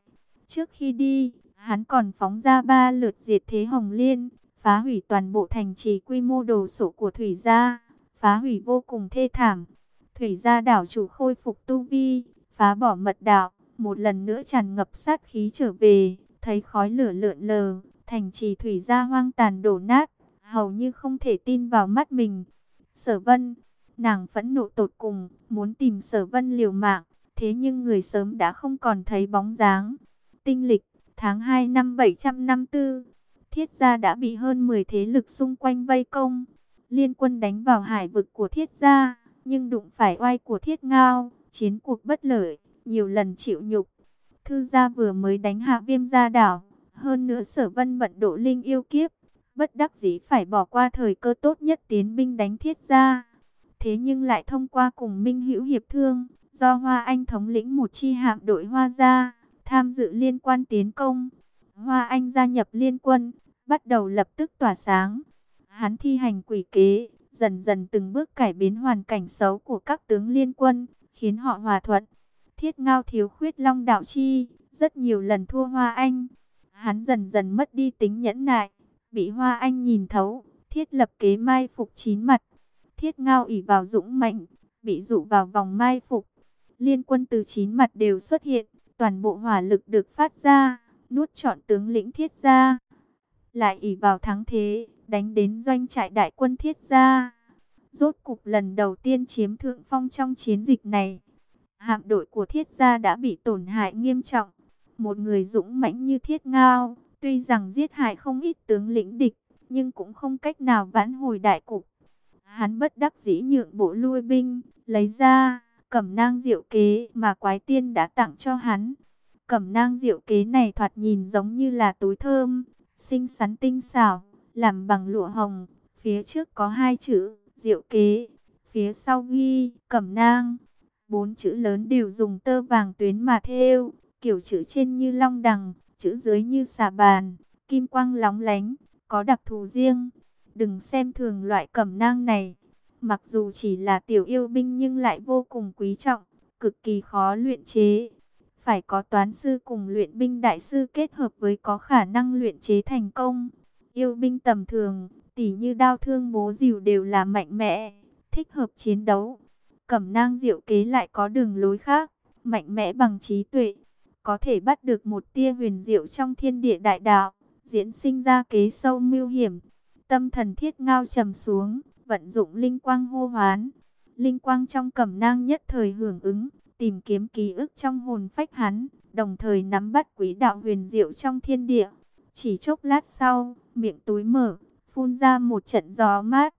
Trước khi đi, Hắn còn phóng ra ba lượt diệt thế hồng liên, phá hủy toàn bộ thành trì quy mô đồ sổ của Thủy gia, phá hủy vô cùng thê thảm. Thủy gia đảo chủ khôi phục tu vi, phá bỏ mật đạo, một lần nữa tràn ngập sát khí trở về, thấy khói lửa lượn lờ, thành trì Thủy gia hoang tàn đổ nát, hầu như không thể tin vào mắt mình. Sở Vân, nàng phẫn nộ tột cùng, muốn tìm Sở Vân liều mạng, thế nhưng người sớm đã không còn thấy bóng dáng. Tinh lịch tháng 2 năm 754, Thiết gia đã bị hơn 10 thế lực xung quanh vây công. Liên quân đánh vào hải vực của thiết gia, nhưng đụng phải oai của thiết ngao, chiến cuộc bất lợi, nhiều lần chịu nhục. Thư gia vừa mới đánh hạ viêm gia đảo, hơn nữa sở vân bận độ linh yêu kiếp, bất đắc dĩ phải bỏ qua thời cơ tốt nhất tiến binh đánh thiết gia. Thế nhưng lại thông qua cùng Minh Hữu Hiệp Thương, do Hoa Anh thống lĩnh một chi hạm đội Hoa gia, tham dự liên quan tiến công. Hoa Anh gia nhập liên quân, bắt đầu lập tức tỏa sáng. Hắn thi hành quỷ kế, dần dần từng bước cải biến hoàn cảnh xấu của các tướng liên quân, khiến họ hòa thuận. Thiết ngao thiếu khuyết long đạo chi, rất nhiều lần thua Hoa Anh. Hắn dần dần mất đi tính nhẫn nại, bị Hoa Anh nhìn thấu, thiết lập kế mai phục chín mặt. Thiết ngao ỉ vào dũng mạnh, bị dụ vào vòng mai phục. Liên quân từ chín mặt đều xuất hiện, toàn bộ hỏa lực được phát ra, nuốt trọn tướng lĩnh thiết gia. Lại ỉ vào thắng thế, đánh đến doanh trại đại quân thiết gia. Rốt cục lần đầu tiên chiếm thượng phong trong chiến dịch này. Hạm đội của thiết gia đã bị tổn hại nghiêm trọng. Một người dũng mãnh như thiết ngao, tuy rằng giết hại không ít tướng lĩnh địch, nhưng cũng không cách nào vãn hồi đại cục. Hắn bất đắc dĩ nhượng bộ lui binh, lấy ra cẩm nang diệu kế mà quái tiên đã tặng cho hắn. Cẩm nang diệu kế này thoạt nhìn giống như là túi thơm, xinh xắn tinh xảo, làm bằng lụa hồng. Phía trước có hai chữ diệu kế, phía sau ghi cẩm nang. Bốn chữ lớn đều dùng tơ vàng tuyến mà thêu, kiểu chữ trên như long đằng, chữ dưới như xà bàn, kim quang lóng lánh, có đặc thù riêng. Đừng xem thường loại cẩm nang này, mặc dù chỉ là tiểu yêu binh nhưng lại vô cùng quý trọng, cực kỳ khó luyện chế. Phải có toán sư cùng luyện binh đại sư kết hợp với có khả năng luyện chế thành công. Yêu binh tầm thường, tỉ như đao thương bố dìu đều là mạnh mẽ, thích hợp chiến đấu. Cẩm nang diệu kế lại có đường lối khác, mạnh mẽ bằng trí tuệ, có thể bắt được một tia huyền diệu trong thiên địa đại đạo, diễn sinh ra kế sâu mưu hiểm. Tâm thần thiết ngao trầm xuống, vận dụng linh quang hô hoán. Linh quang trong cẩm nang nhất thời hưởng ứng, tìm kiếm ký ức trong hồn phách hắn, đồng thời nắm bắt quý đạo huyền diệu trong thiên địa. Chỉ chốc lát sau, miệng túi mở, phun ra một trận gió mát.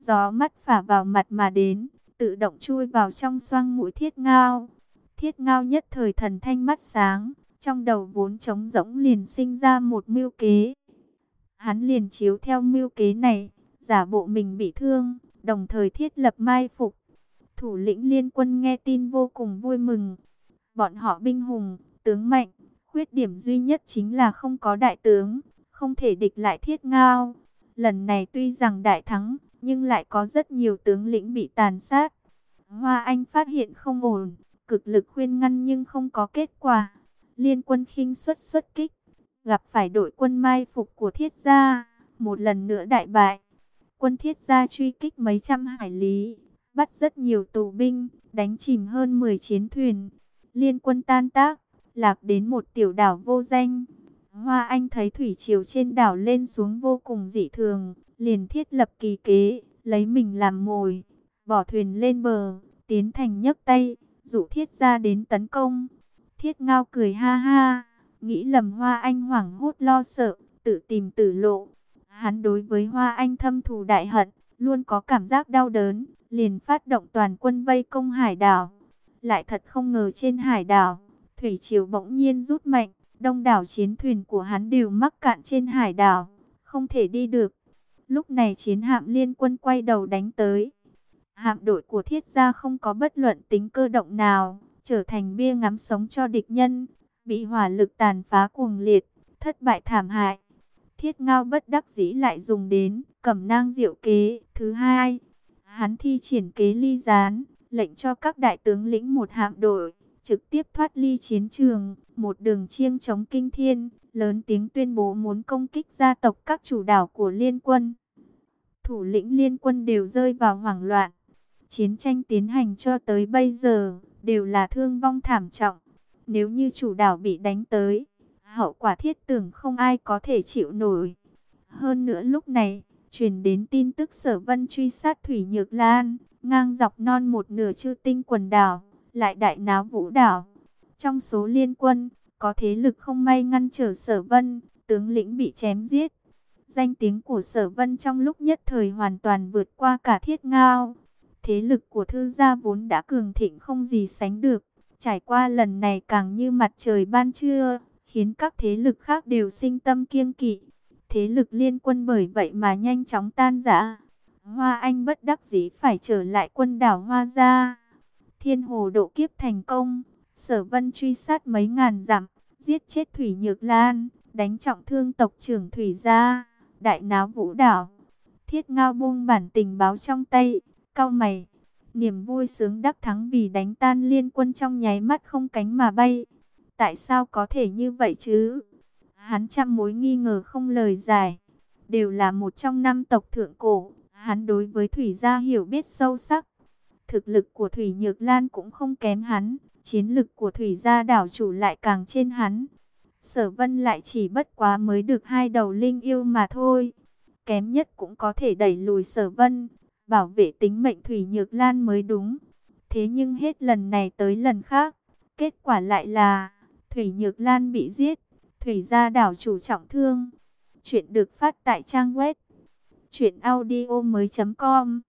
Gió mắt phả vào mặt mà đến, tự động chui vào trong xoang mũi thiết ngao. Thiết ngao nhất thời thần thanh mắt sáng, trong đầu vốn trống rỗng liền sinh ra một mưu kế. Hắn liền chiếu theo mưu kế này, giả bộ mình bị thương, đồng thời thiết lập mai phục. Thủ lĩnh liên quân nghe tin vô cùng vui mừng. Bọn họ binh hùng, tướng mạnh, khuyết điểm duy nhất chính là không có đại tướng, không thể địch lại thiết ngao. Lần này tuy rằng đại thắng, nhưng lại có rất nhiều tướng lĩnh bị tàn sát. Hoa Anh phát hiện không ổn, cực lực khuyên ngăn nhưng không có kết quả. Liên quân khinh xuất xuất kích, gặp phải đội quân mai phục của thiết gia, một lần nữa đại bại. Quân thiết gia truy kích mấy trăm hải lý, bắt rất nhiều tù binh, đánh chìm hơn 10 chiến thuyền. Liên quân tan tác, lạc đến một tiểu đảo vô danh. Hoa Anh thấy thủy triều trên đảo lên xuống vô cùng dị thường, liền thiết lập kỳ kế, lấy mình làm mồi, bỏ thuyền lên bờ, tiến thành nhấc tay, dụ thiết gia đến tấn công. Thiết ngao cười ha ha, nghĩ lầm Hoa Anh hoảng hốt lo sợ, tự tìm tử lộ. Hắn đối với Hoa Anh thâm thù đại hận, luôn có cảm giác đau đớn, liền phát động toàn quân vây công hải đảo. Lại thật không ngờ trên hải đảo, thủy triều bỗng nhiên rút mạnh, đông đảo chiến thuyền của hắn đều mắc cạn trên hải đảo, không thể đi được. Lúc này chiến hạm liên quân quay đầu đánh tới. Hạm đội của thiết gia không có bất luận tính cơ động nào, trở thành bia ngắm sống cho địch nhân, bị hỏa lực tàn phá cuồng liệt, thất bại thảm hại. Thiết ngao bất đắc dĩ lại dùng đến cẩm nang diệu kế. Thứ hai, hắn thi triển kế ly gián, lệnh cho các đại tướng lĩnh một hạm đội, trực tiếp thoát ly chiến trường, một đường chiêng chống kinh thiên, lớn tiếng tuyên bố muốn công kích gia tộc các chủ đảo của liên quân. Thủ lĩnh liên quân đều rơi vào hoảng loạn. Chiến tranh tiến hành cho tới bây giờ, đều là thương vong thảm trọng. Nếu như chủ đảo bị đánh tới, hậu quả thiết tưởng không ai có thể chịu nổi. Hơn nữa lúc này, truyền đến tin tức sở vân truy sát Thủy Nhược Lan, ngang dọc non một nửa chư tinh quần đảo, lại đại náo vũ đảo. Trong số liên quân, có thế lực không may ngăn trở sở vân, tướng lĩnh bị chém giết. Danh tiếng của sở vân trong lúc nhất thời hoàn toàn vượt qua cả thiết ngao. Thế lực của thư gia vốn đã cường thịnh không gì sánh được. Trải qua lần này càng như mặt trời ban trưa, khiến các thế lực khác đều sinh tâm kiêng kỵ. Thế lực liên quân bởi vậy mà nhanh chóng tan rã. Hoa Anh bất đắc dĩ phải trở lại quân đảo Hoa Gia. Thiên hồ độ kiếp thành công, sở vân truy sát mấy ngàn dặm, giết chết Thủy Nhược Lan, đánh trọng thương tộc trưởng Thủy Gia, đại náo vũ đảo. Thiết ngao buông bản tình báo trong tay, cao mày. Niềm vui sướng đắc thắng vì đánh tan liên quân trong nháy mắt không cánh mà bay. Tại sao có thể như vậy chứ? Hắn trăm mối nghi ngờ không lời giải. Đều là một trong năm tộc thượng cổ. Hắn đối với Thủy Gia hiểu biết sâu sắc. Thực lực của Thủy Nhược Lan cũng không kém hắn. Chiến lực của Thủy Gia đảo chủ lại càng trên hắn. Sở Vân lại chỉ bất quá mới được hai đầu linh yêu mà thôi. Kém nhất cũng có thể đẩy lùi Sở Vân, bảo vệ tính mệnh Thủy Nhược Lan mới đúng. Thế nhưng hết lần này tới lần khác, kết quả lại là Thủy Nhược Lan bị giết, Thủy gia đảo chủ trọng thương. Chuyện được phát tại trang web truyệnaudiomoi.com.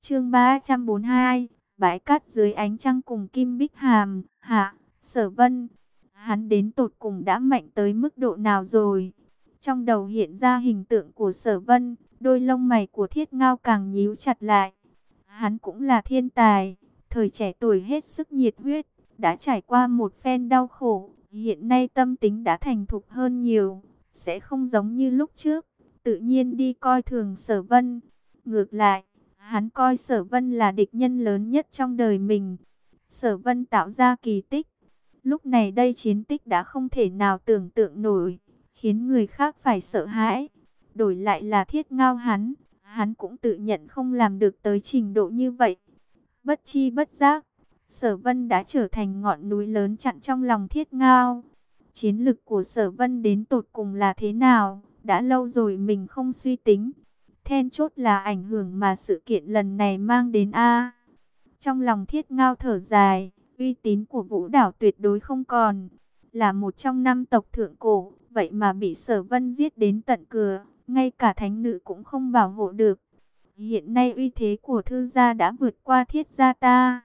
Chương 342, bãi cát dưới ánh trăng cùng Kim Bích Hàm, hạ, Sở Vân. Hắn đến tột cùng đã mạnh tới mức độ nào rồi? Trong đầu hiện ra hình tượng của Sở Vân, đôi lông mày của Thiết Ngao càng nhíu chặt lại. Hắn cũng là thiên tài, thời trẻ tuổi hết sức nhiệt huyết, đã trải qua một phen đau khổ, hiện nay tâm tính đã thành thục hơn nhiều, sẽ không giống như lúc trước, tự nhiên đi coi thường Sở Vân. Ngược lại, hắn coi Sở Vân là địch nhân lớn nhất trong đời mình. Sở Vân tạo ra kỳ tích, lúc này đây chiến tích đã không thể nào tưởng tượng nổi, khiến người khác phải sợ hãi. Đổi lại là thiết ngao hắn, hắn cũng tự nhận không làm được tới trình độ như vậy. Bất chi bất giác, Sở Vân đã trở thành ngọn núi lớn chặn trong lòng thiết ngao. Chiến lực của Sở Vân đến tột cùng là thế nào, đã lâu rồi mình không suy tính. Then chốt là ảnh hưởng mà sự kiện lần này mang đến A. Trong lòng thiết ngao thở dài, uy tín của vũ đảo tuyệt đối không còn. Là một trong năm tộc thượng cổ, vậy mà bị sở vân giết đến tận cửa, ngay cả thánh nữ cũng không bảo hộ được. Hiện nay uy thế của thư gia đã vượt qua thiết gia ta.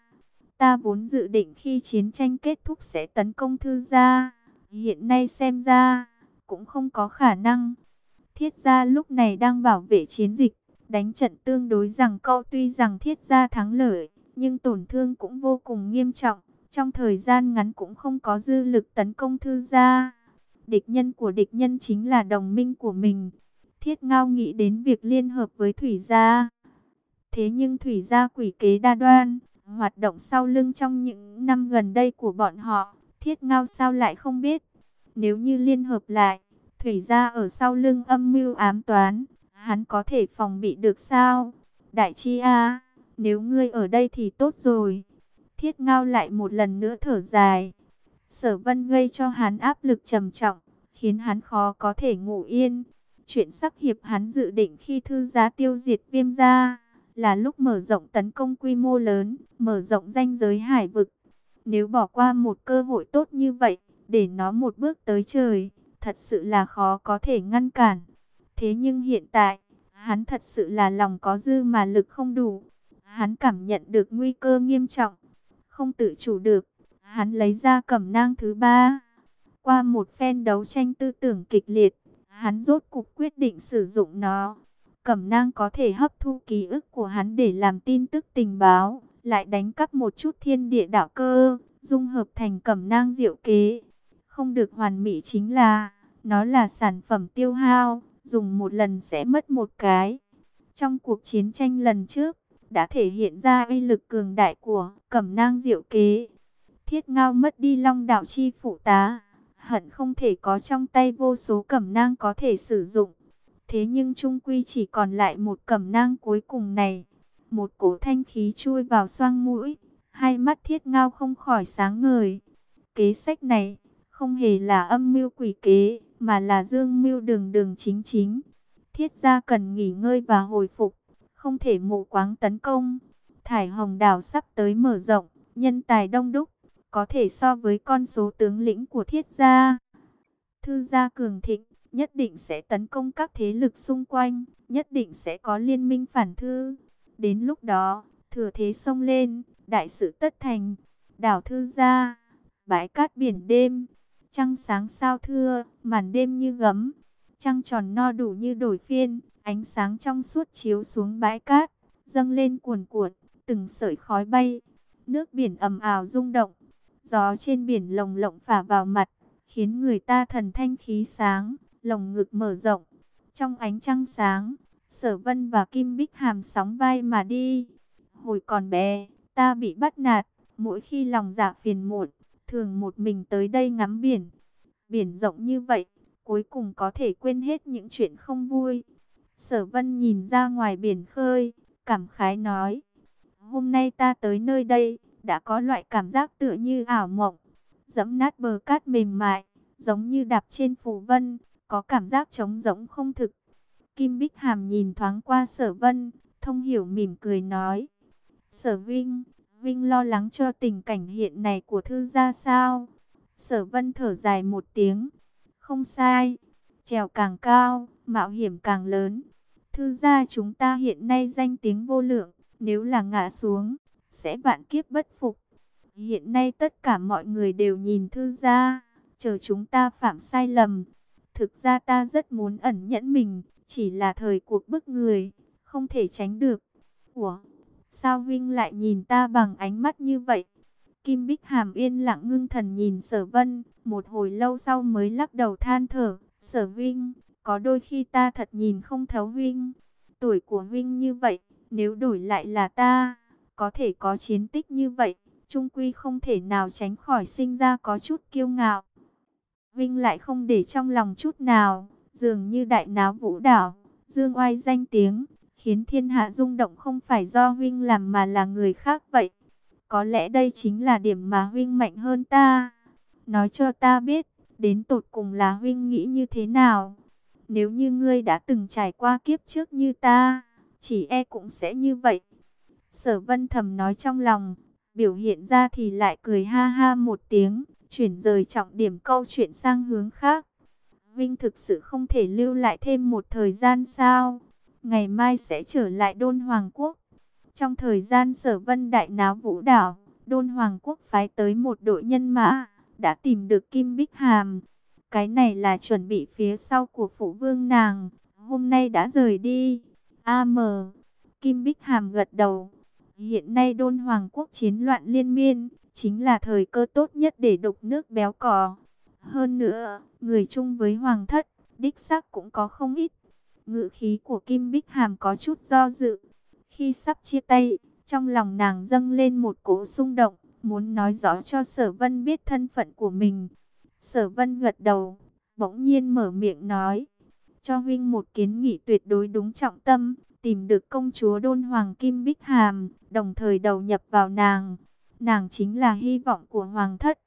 Ta vốn dự định khi chiến tranh kết thúc sẽ tấn công thư gia. Hiện nay xem ra, cũng không có khả năng. Thiết gia lúc này đang bảo vệ chiến dịch, đánh trận tương đối rằng câu tuy rằng thiết gia thắng lợi, nhưng tổn thương cũng vô cùng nghiêm trọng. Trong thời gian ngắn cũng không có dư lực tấn công thư gia. Địch nhân của địch nhân chính là đồng minh của mình. Thiết Ngao nghĩ đến việc liên hợp với Thủy Gia. Thế nhưng Thủy Gia quỷ kế đa đoan, hoạt động sau lưng trong những năm gần đây của bọn họ, Thiết Ngao sao lại không biết. Nếu như liên hợp lại, Thủy Gia ở sau lưng âm mưu ám toán, hắn có thể phòng bị được sao? Đại Chi A, nếu ngươi ở đây thì tốt rồi. Thiết Ngao lại một lần nữa thở dài. Sở Vân gây cho hắn áp lực trầm trọng, khiến hắn khó có thể ngủ yên. Chuyện sắc hiệp hắn dự định khi thư giá tiêu diệt viêm gia, là lúc mở rộng tấn công quy mô lớn, mở rộng danh giới hải vực. Nếu bỏ qua một cơ hội tốt như vậy, để nó một bước tới trời, thật sự là khó có thể ngăn cản. Thế nhưng hiện tại, hắn thật sự là lòng có dư mà lực không đủ. Hắn cảm nhận được nguy cơ nghiêm trọng, không tự chủ được. Hắn lấy ra cẩm nang thứ ba. Qua một phen đấu tranh tư tưởng kịch liệt, hắn rốt cục quyết định sử dụng nó. Cẩm nang có thể hấp thu ký ức của hắn để làm tin tức tình báo, lại đánh cắp một chút thiên địa đạo cơ, dung hợp thành cẩm nang diệu kế. Không được hoàn mỹ chính là, nó là sản phẩm tiêu hao, dùng một lần sẽ mất một cái. Trong cuộc chiến tranh lần trước, đã thể hiện ra uy lực cường đại của cẩm nang diệu kế. Thiết ngao mất đi long đạo chi phụ tá, hận không thể có trong tay vô số cẩm nang có thể sử dụng. Thế nhưng trung quy chỉ còn lại một cẩm nang cuối cùng này. Một cổ thanh khí chui vào xoang mũi, hai mắt thiết ngao không khỏi sáng ngời. Kế sách này, không hề là âm mưu quỷ kế, mà là dương mưu đường đường chính chính. Thiết gia cần nghỉ ngơi và hồi phục, không thể mù quáng tấn công. Thải Hồng Đảo sắp tới mở rộng, nhân tài đông đúc, có thể so với con số tướng lĩnh của thiết gia. Thư gia cường thịnh, nhất định sẽ tấn công các thế lực xung quanh, nhất định sẽ có liên minh phản thư. Đến lúc đó, thừa thế xông lên, đại sự tất thành, đảo thư ra, bãi cát biển đêm, trăng sáng sao thưa, màn đêm như gấm, trăng tròn no đủ như đổi phiên, ánh sáng trong suốt chiếu xuống bãi cát, dâng lên cuồn cuộn, từng sợi khói bay, nước biển ầm ào rung động, gió trên biển lồng lộng phả vào mặt, khiến người ta thần thanh khí sáng, lồng ngực mở rộng. Trong ánh trăng sáng, Sở Vân và Kim Bích Hàm sóng vai mà đi. Hồi còn bé, ta bị bắt nạt, mỗi khi lòng dạ phiền muộn, thường một mình tới đây ngắm biển. Biển rộng như vậy, cuối cùng có thể quên hết những chuyện không vui. Sở Vân nhìn ra ngoài biển khơi, cảm khái nói: "Hôm nay ta tới nơi đây, đã có loại cảm giác tựa như ảo mộng, dẫm nát bờ cát mềm mại, giống như đạp trên phù vân, có cảm giác trống rỗng không thực." Kim Bích Hàm nhìn thoáng qua Sở Vân, thông hiểu mỉm cười nói: "Sở Vinh, Vinh lo lắng cho tình cảnh hiện này của thư gia sao?" Sở Vân thở dài một tiếng, "Không sai, trèo càng cao, mạo hiểm càng lớn." Thư gia chúng ta hiện nay danh tiếng vô lượng, nếu là ngã xuống, sẽ vạn kiếp bất phục. Hiện nay tất cả mọi người đều nhìn thư gia, chờ chúng ta phạm sai lầm. Thực ra ta rất muốn ẩn nhẫn mình, chỉ là thời cuộc bức người, không thể tránh được. Ủa, sao Vinh lại nhìn ta bằng ánh mắt như vậy? Kim Bích Hàm yên lặng ngưng thần nhìn sở vân, một hồi lâu sau mới lắc đầu than thở. Sở Vinh, có đôi khi ta thật nhìn không thấu Vinh. Tuổi của Vinh như vậy, nếu đổi lại là ta, có thể có chiến tích như vậy, trung quy không thể nào tránh khỏi sinh ra có chút kiêu ngạo. Vinh lại không để trong lòng chút nào, dường như đại náo vũ đảo, dương oai danh tiếng, khiến thiên hạ rung động không phải do Vinh làm mà là người khác vậy. Có lẽ đây chính là điểm mà Vinh mạnh hơn ta. Nói cho ta biết, đến tột cùng là Vinh nghĩ như thế nào. Nếu như ngươi đã từng trải qua kiếp trước như ta, chỉ e cũng sẽ như vậy. Sở vân thầm nói trong lòng, biểu hiện ra thì lại cười ha ha một tiếng, chuyển rời trọng điểm câu chuyện sang hướng khác. Vinh thực sự không thể lưu lại thêm một thời gian sao? Ngày mai sẽ trở lại Đôn Hoàng Quốc. Trong thời gian sở vân đại náo vũ đảo, Đôn Hoàng Quốc phái tới một đội nhân mã, đã tìm được Kim Bích Hàm. Cái này là chuẩn bị phía sau của phụ vương nàng, hôm nay đã rời đi. A.M. Kim Bích Hàm gật đầu. Hiện nay Đôn Hoàng Quốc chiến loạn liên miên, chính là thời cơ tốt nhất để đục nước béo cò. Hơn nữa, người chung với Hoàng thất, đích xác cũng có không ít. Ngự khí của Kim Bích Hàm có chút do dự. Khi sắp chia tay, trong lòng nàng dâng lên một cỗ xung động, muốn nói rõ cho Sở Vân biết thân phận của mình. Sở Vân gật đầu, bỗng nhiên mở miệng nói, cho huynh một kiến nghị tuyệt đối đúng trọng tâm, tìm được công chúa Đôn Hoàng Kim Bích Hàm, đồng thời đầu nhập vào nàng. Nàng chính là hy vọng của Hoàng thất.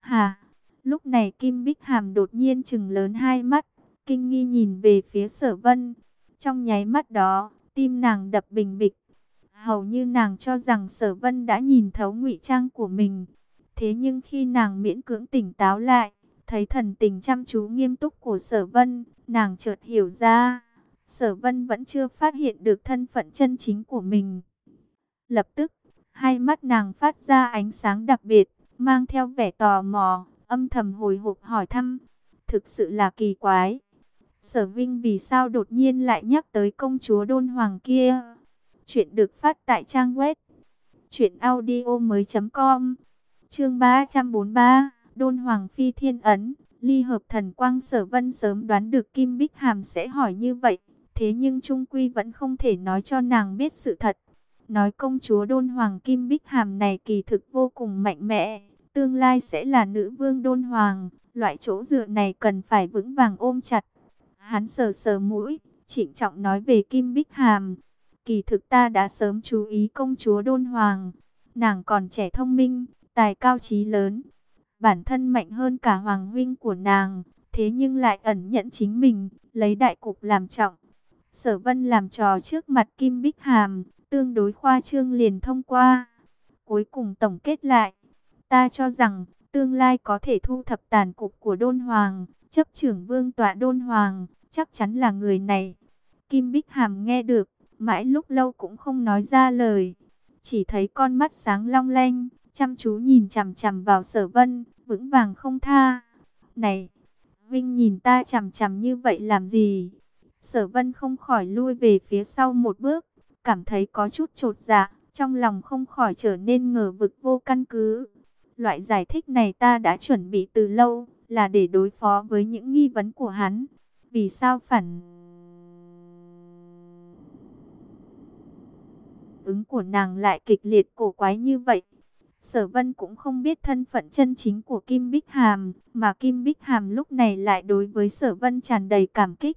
Hà, lúc này Kim Bích Hàm đột nhiên chừng lớn hai mắt, kinh nghi nhìn về phía sở vân. Trong nháy mắt đó, tim nàng đập bình bịch. Hầu như nàng cho rằng sở vân đã nhìn thấu ngụy trang của mình. Thế nhưng khi nàng miễn cưỡng tỉnh táo lại, thấy thần tình chăm chú nghiêm túc của sở vân, nàng chợt hiểu ra Sở Vân vẫn chưa phát hiện được thân phận chân chính của mình. Lập tức, hai mắt nàng phát ra ánh sáng đặc biệt, mang theo vẻ tò mò, âm thầm hồi hộp hỏi thăm. Thực sự là kỳ quái. Sở Vinh vì sao đột nhiên lại nhắc tới công chúa Đôn Hoàng kia? Chuyện được phát tại trang web truyệnaudiomoi.com. Chương 343, Đôn Hoàng phi thiên ấn, ly hợp thần quang Sở Vân sớm đoán được Kim Bích Hàm sẽ hỏi như vậy, Thế nhưng Trung Quy vẫn không thể nói cho nàng biết sự thật. Nói công chúa Đôn Hoàng Kim Bích Hàm này kỳ thực vô cùng mạnh mẽ. Tương lai sẽ là nữ vương Đôn Hoàng. Loại chỗ dựa này cần phải vững vàng ôm chặt. Hắn sờ sờ mũi, trịnh trọng nói về Kim Bích Hàm. Kỳ thực ta đã sớm chú ý công chúa Đôn Hoàng. Nàng còn trẻ thông minh, tài cao trí lớn. Bản thân mạnh hơn cả hoàng huynh của nàng. Thế nhưng lại ẩn nhận chính mình, lấy đại cục làm trọng. Sở Vân làm trò trước mặt Kim Bích Hàm, tương đối khoa trương liền thông qua. Cuối cùng tổng kết lại, ta cho rằng tương lai có thể thu thập tàn cục của Đôn Hoàng, chấp trưởng vương tọa Đôn Hoàng, chắc chắn là người này. Kim Bích Hàm nghe được, mãi lúc lâu cũng không nói ra lời, chỉ thấy con mắt sáng long lanh, chăm chú nhìn chằm chằm vào sở vân, vững vàng không tha. Này, Vinh nhìn ta chằm chằm như vậy làm gì? Sở vân không khỏi lui về phía sau một bước, cảm thấy có chút trột dạ, trong lòng không khỏi trở nên ngờ vực vô căn cứ. Loại giải thích này ta đã chuẩn bị từ lâu, là để đối phó với những nghi vấn của hắn. Vì sao phản ứng của nàng lại kịch liệt cổ quái như vậy? Sở Vân cũng không biết thân phận chân chính của Kim Bích Hàm, mà Kim Bích Hàm lúc này lại đối với Sở Vân tràn đầy cảm kích.